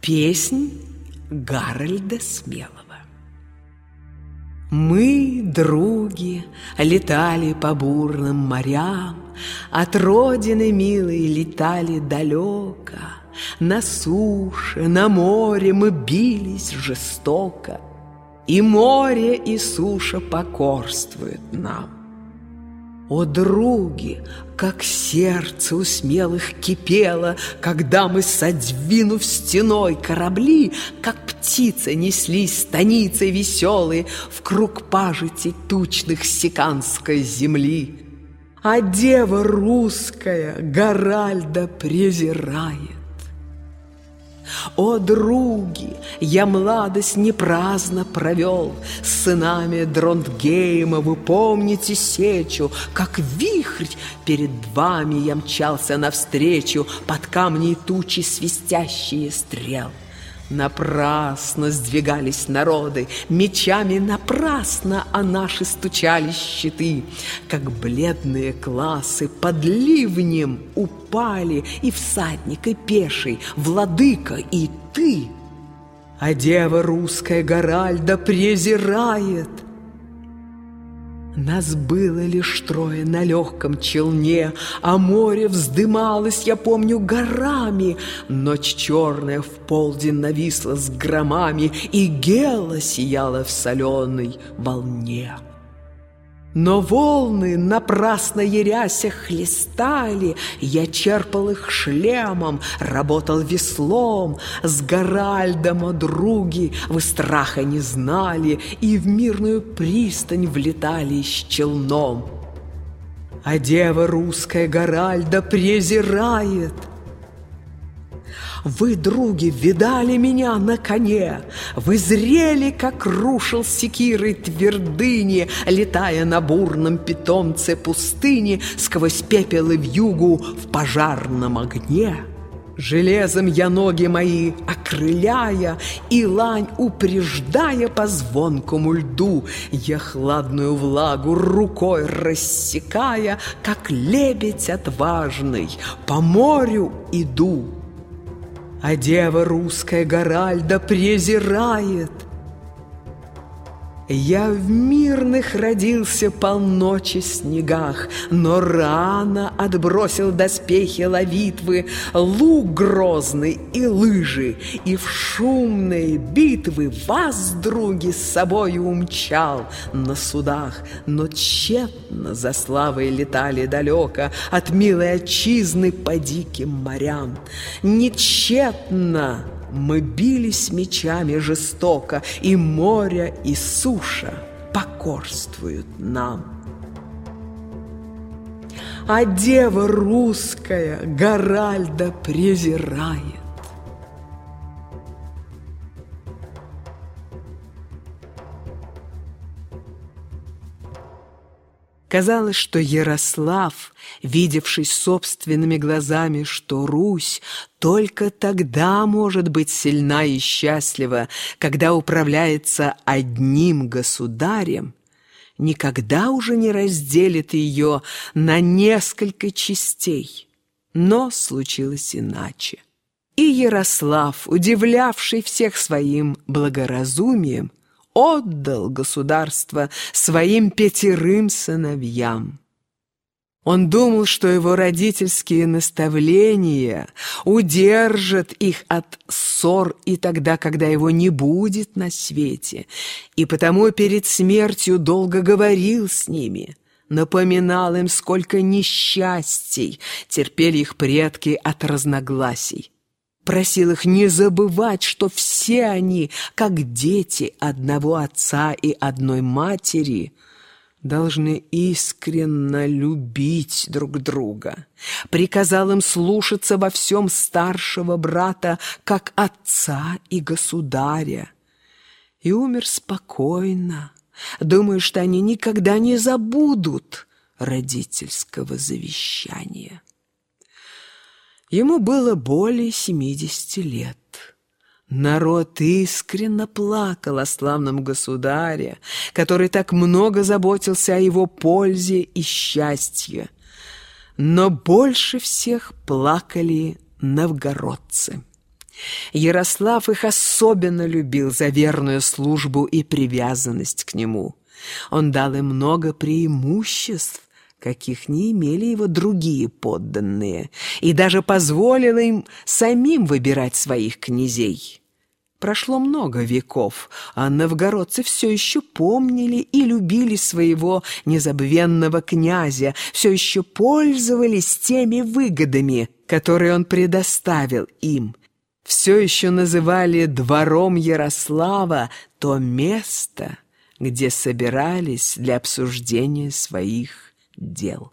Песнь Гарольда Смелого Мы, други, летали по бурным морям, От родины милой летали далеко. На суше, на море мы бились жестоко, И море, и суша покорствуют нам. О, други, как сердце у смелых кипело, Когда мы, содвинув стеной корабли, Как птицы неслись станицей веселые В круг пажити тучных сиканской земли. А дева русская Горальда презирает. О, други, я младость не праздно провел С сынами Дронтгейма, вы помните сечу, Как вихрь перед вами я мчался навстречу Под камни и тучи свистящие стрел. Напрасно сдвигались народы, мечами напрасно о наши стучали щиты, как бледные классы под ливнем упали и всадник, и пеший, владыка, и ты. А дева русская Горальда презирает — нас было лишь трое на легком челне, А море вздымалось, я помню, горами. Ночь черная в полдень нависла с громами, И гела сияла в соленой волне. Но волны, напрасно яряся, хлестали, Я черпал их шлемом, работал веслом, С Горальдом, о други, вы страха не знали, И в мирную пристань влетали с челном. А дева русская Горальда презирает — вы, други, видали меня на коне, Вы зрели, как рушил секирой твердыни, Летая на бурном питомце пустыни Сквозь пепел и вьюгу в пожарном огне. Железом я ноги мои окрыляя, И лань упреждая по звонкому льду, Я хладную влагу рукой рассекая, Как лебедь отважный, по морю иду. А дева русская Горальда презирает. Я в мирных родился полночи снегах, Но рано отбросил доспехи ловитвы, Лук грозный и лыжи, и в шумные битвы Вас, други, с собою умчал на судах, Но тщетно за славой летали далеко От милой отчизны по диким морям. Не тщетно мы бились мечами жестоко, И море, и суша покорствуют нам. А дева русская Горальда презирает. Казалось, что Ярослав, видевший собственными глазами, что Русь только тогда может быть сильна и счастлива, когда управляется одним государем, никогда уже не разделит ее на несколько частей. Но случилось иначе. И Ярослав, удивлявший всех своим благоразумием, отдал государство своим пятерым сыновьям. Он думал, что его родительские наставления удержат их от ссор и тогда, когда его не будет на свете, и потому перед смертью долго говорил с ними, напоминал им, сколько несчастий терпели их предки от разногласий просил их не забывать, что все они, как дети одного отца и одной матери, должны искренно любить друг друга. Приказал им слушаться во всем старшего брата, как отца и государя. И умер спокойно, думая, что они никогда не забудут родительского завещания. Ему было более семидесяти лет. Народ искренно плакал о славном государе, который так много заботился о его пользе и счастье. Но больше всех плакали новгородцы. Ярослав их особенно любил за верную службу и привязанность к нему. Он дал им много преимуществ, каких не имели его другие подданные, и даже позволил им самим выбирать своих князей. Прошло много веков, а новгородцы все еще помнили и любили своего незабвенного князя, все еще пользовались теми выгодами, которые он предоставил им, все еще называли двором Ярослава то место, где собирались для обсуждения своих дел.